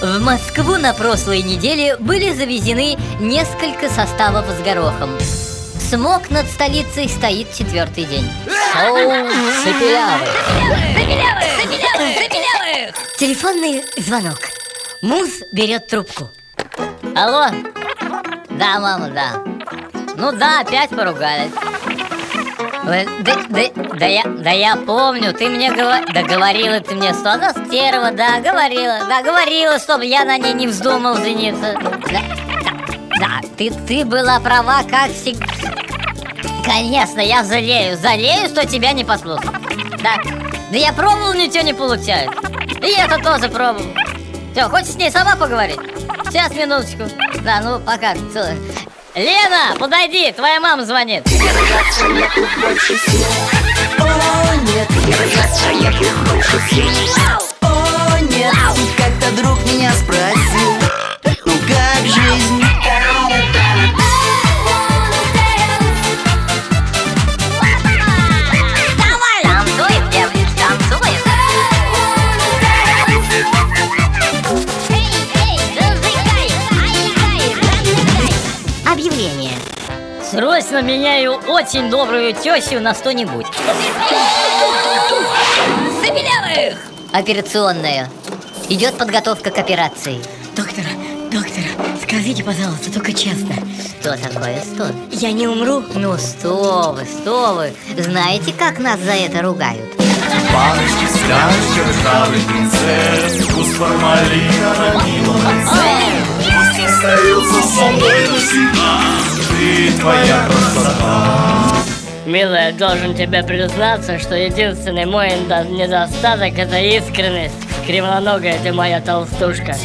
В Москву на прошлой неделе были завезены несколько составов с горохом. Смог над столицей стоит четвертый день. Шоу Цепелявых. Телефонный звонок. Муз берет трубку. Алло? Да, мама, да. Ну да, опять поругались. Да, да, да, я, да я помню, ты мне говор... да говорила ты мне, что она стерва, да, говорила, да, говорила, чтобы я на ней не вздумал жениться. Да, да, ты, ты была права, как всегда. Конечно, я жалею, жалею, что тебя не послушал. Да, да я пробовал, ничего не получается. И это тоже пробовал. Все, хочешь с ней сама поговорить? Сейчас, минуточку. Да, ну пока. Целую. Лена, подойди, твоя мама звонит. О, Срочно меняю очень добрую тещу на что-нибудь. Забелявых! Операционная. Идет подготовка к операции. Доктор, доктор, скажите, пожалуйста, только честно Что такое? Что? Я не умру? Ну что вы, что вы Знаете, как нас за это ругают? Баночки с кашей, травы, принцесс Вкус формалина на милом лице Пусть остаются со мной навсегда Твоя красота Милая, должен тебе признаться, что единственный мой недо- недостаток это искренность. Кривоногая ты моя толстушка.